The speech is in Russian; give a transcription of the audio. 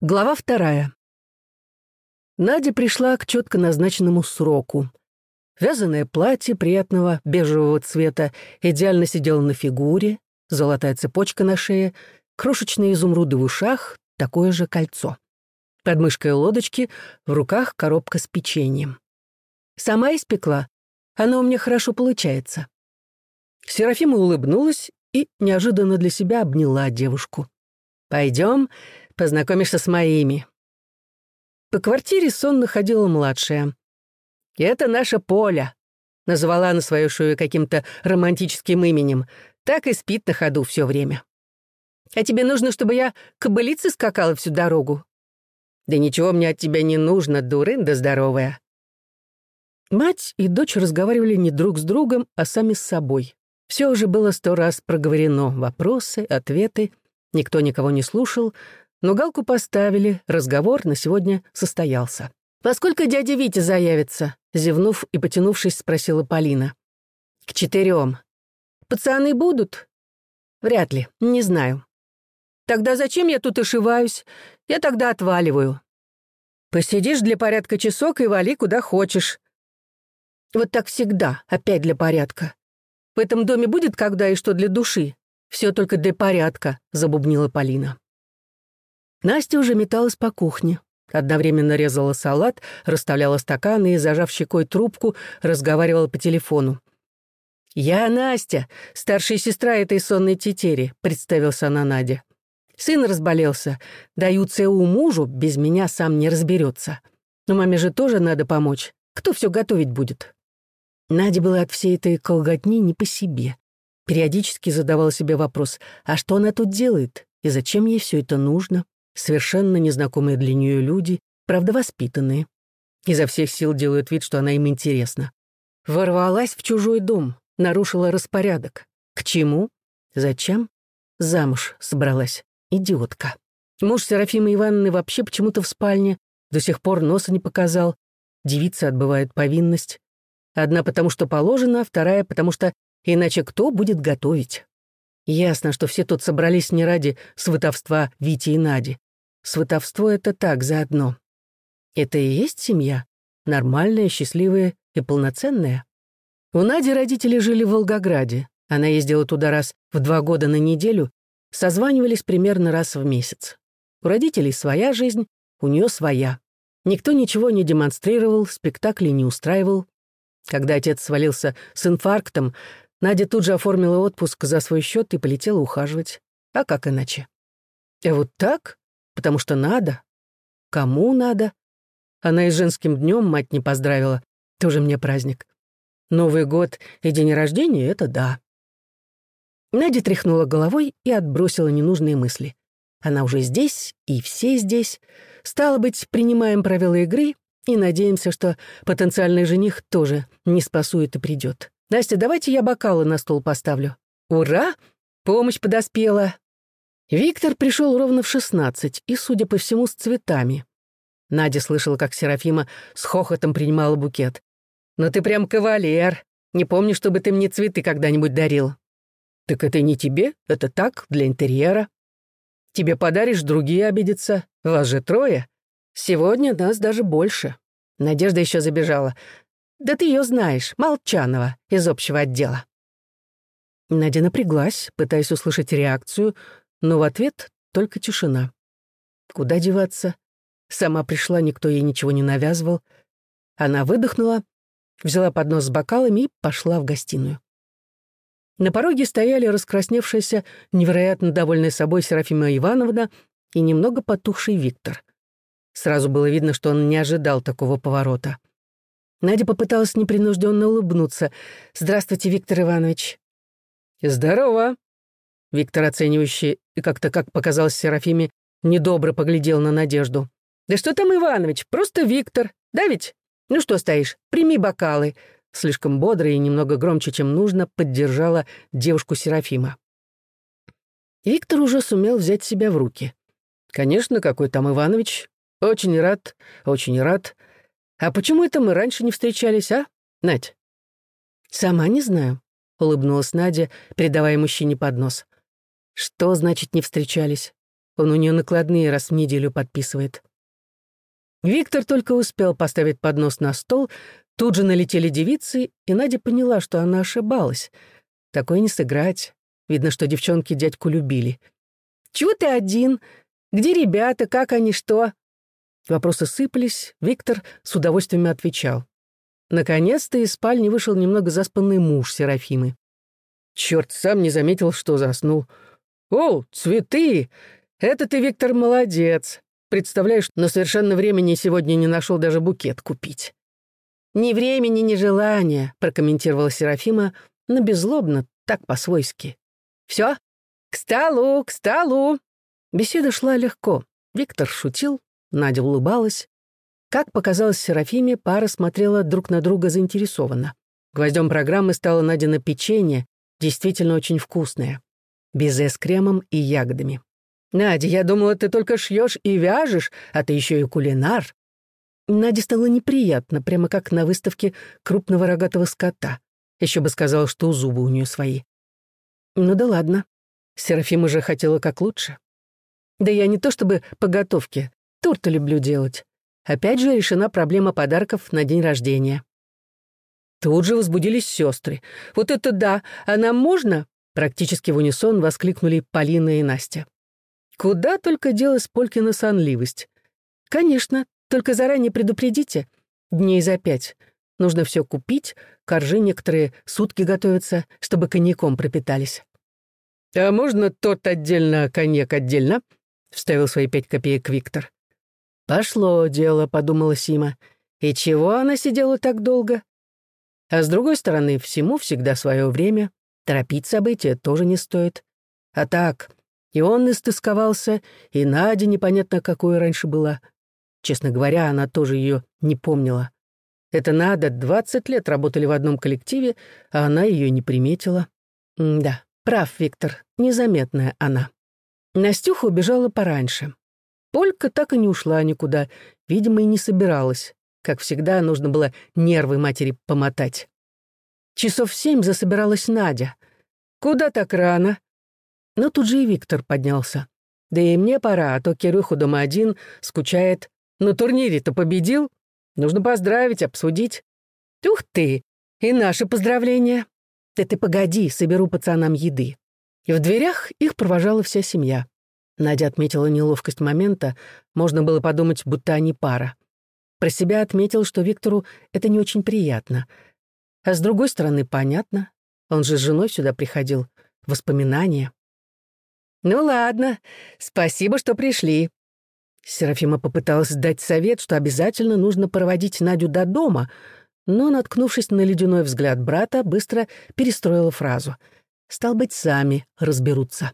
Глава вторая. Надя пришла к четко назначенному сроку. Вязаное платье приятного бежевого цвета идеально сидело на фигуре, золотая цепочка на шее, крошечные изумруды в ушах, такое же кольцо. Под мышкой лодочки, в руках коробка с печеньем. Сама испекла. Оно у меня хорошо получается. Серафима улыбнулась и неожиданно для себя обняла девушку. «Пойдем, Познакомишься с моими». По квартире сонно ходила младшая. «Это наша Поля», — назвала она свою шею каким-то романтическим именем. Так и спит на ходу все время. «А тебе нужно, чтобы я кобылицы скакала всю дорогу?» «Да ничего мне от тебя не нужно, дурында здоровая». Мать и дочь разговаривали не друг с другом, а сами с собой. Все уже было сто раз проговорено. Вопросы, ответы. Никто никого не слушал, но галку поставили, разговор на сегодня состоялся. «Во сколько дядя Витя заявится?» Зевнув и потянувшись, спросила Полина. «К четырем. Пацаны будут?» «Вряд ли, не знаю». «Тогда зачем я тут ошиваюсь? Я тогда отваливаю». «Посидишь для порядка часок и вали куда хочешь». «Вот так всегда, опять для порядка. В этом доме будет когда и что для души. Все только для порядка», — забубнила Полина. Настя уже металась по кухне. Одновременно резала салат, расставляла стаканы и, зажав щекой трубку, разговаривала по телефону. «Я Настя, старшая сестра этой сонной тетери», — представился она Наде. «Сын разболелся. Даю ЦУ мужу, без меня сам не разберется. Но маме же тоже надо помочь. Кто все готовить будет?» Надя была от всей этой колготни не по себе. Периодически задавала себе вопрос, а что она тут делает и зачем ей все это нужно? Совершенно незнакомые для нее люди, правда воспитанные. Изо всех сил делают вид, что она им интересна. Ворвалась в чужой дом, нарушила распорядок. К чему? Зачем? Замуж собралась. Идиотка. Муж Серафимы Ивановны вообще почему-то в спальне, до сих пор носа не показал. Девица отбывает повинность. Одна потому, что положено, вторая потому, что иначе кто будет готовить? Ясно, что все тут собрались не ради сватовства Вити и Нади. Сватовство — это так, заодно. Это и есть семья? Нормальная, счастливая и полноценная? У Нади родители жили в Волгограде. Она ездила туда раз в два года на неделю, созванивались примерно раз в месяц. У родителей своя жизнь, у нее своя. Никто ничего не демонстрировал, спектакли не устраивал. Когда отец свалился с инфарктом, Надя тут же оформила отпуск за свой счет и полетела ухаживать. А как иначе? А вот так? Потому что надо. Кому надо? Она и женским днем мать не поздравила. Тоже мне праздник. Новый год и день рождения — это да. Надя тряхнула головой и отбросила ненужные мысли. Она уже здесь, и все здесь. Стало быть, принимаем правила игры и надеемся, что потенциальный жених тоже не спасует и придет. Настя, давайте я бокалы на стол поставлю. Ура! Помощь подоспела. Виктор пришел ровно в шестнадцать и, судя по всему, с цветами. Надя слышала, как Серафима с хохотом принимала букет. «Ну ты прям кавалер. Не помню, чтобы ты мне цветы когда-нибудь дарил». «Так это не тебе, это так, для интерьера. Тебе подаришь, другие обидятся. Вас же трое. Сегодня нас даже больше». Надежда еще забежала. «Да ты ее знаешь, Молчанова, из общего отдела». Надя напряглась, пытаясь услышать реакцию, но в ответ только тишина. Куда деваться? Сама пришла, никто ей ничего не навязывал. Она выдохнула, взяла поднос с бокалами и пошла в гостиную. На пороге стояли раскрасневшаяся, невероятно довольная собой Серафима Ивановна и немного потухший Виктор. Сразу было видно, что он не ожидал такого поворота. Надя попыталась непринужденно улыбнуться. «Здравствуйте, Виктор Иванович». «Здорово», Виктор, оценивающий и как-то, как показалось Серафиме, недобро поглядел на Надежду. «Да что там, Иванович, просто Виктор. Да ведь? Ну что стоишь, прими бокалы». Слишком бодро и немного громче, чем нужно, поддержала девушку Серафима. Виктор уже сумел взять себя в руки. «Конечно, какой там Иванович. Очень рад, очень рад. А почему это мы раньше не встречались, а, Надь?» «Сама не знаю», — улыбнулась Надя, передавая мужчине поднос. Что значит не встречались? Он у нее накладные раз в неделю подписывает. Виктор только успел поставить поднос на стол, тут же налетели девицы, и Надя поняла, что она ошибалась. Такое не сыграть. Видно, что девчонки дядьку любили. «Чего ты один? Где ребята? Как они? Что?» Вопросы сыпались, Виктор с удовольствием отвечал. Наконец-то из спальни вышел немного заспанный муж Серафимы. Черт, сам не заметил, что заснул. «О, цветы! Это ты, Виктор, молодец! Представляешь, но совершенно времени сегодня не нашел даже букет купить». «Ни времени, ни желания», — прокомментировала Серафима, но беззлобно, так по-свойски. «Все? К столу, к столу!» Беседа шла легко. Виктор шутил, Надя улыбалась. Как показалось Серафиме, пара смотрела друг на друга заинтересованно. Гвоздем программы стало Надина печенье, действительно очень вкусное. Безе с кремом и ягодами. «Надя, я думала, ты только шьешь и вяжешь, а ты еще и кулинар». Наде стало неприятно, прямо как на выставке крупного рогатого скота. Еще бы сказал, что зубы у нее свои. Ну да ладно. Серафима же хотела как лучше. Да я не то чтобы по готовке, торты люблю делать. Опять же решена проблема подарков на день рождения. Тут же возбудились сестры. «Вот это да! А нам можно?» Практически в унисон воскликнули Полина и Настя. Куда только делась Полькина сонливость. «Конечно, только заранее предупредите. Дней за пять. Нужно все купить, коржи некоторые сутки готовятся, чтобы коньяком пропитались». «А можно торт отдельно, коньяк отдельно?» — вставил свои пять копеек Виктор. «Пошло дело», — подумала Сима. «И чего она сидела так долго?» А с другой стороны, всему всегда свое время. Торопить события тоже не стоит. А так, и он истосковался, и Надя непонятно какой раньше была. Честно говоря, она тоже ее не помнила. Это надо, двадцать лет работали в одном коллективе, а она ее не приметила. М да, прав, Виктор, незаметная она. Настюха убежала пораньше. Полька так и не ушла никуда, видимо, и не собиралась. Как всегда, нужно было нервы матери помотать. Часов семь засобиралась Надя. «Куда так рано?» Но тут же и Виктор поднялся. «Да и мне пора, а то Кирюху дома один, скучает. На турнире-то победил. Нужно поздравить, обсудить». «Ух ты! И наши поздравления!» «Да ты погоди, соберу пацанам еды». И в дверях их провожала вся семья. Надя отметила неловкость момента, можно было подумать, будто они пара. Про себя отметил, что Виктору это не очень приятно. А с другой стороны, понятно. Он же с женой сюда приходил. Воспоминания. «Ну ладно, спасибо, что пришли». Серафима попыталась дать совет, что обязательно нужно проводить Надю до дома, но, наткнувшись на ледяной взгляд брата, быстро перестроила фразу. «Стал быть, сами разберутся».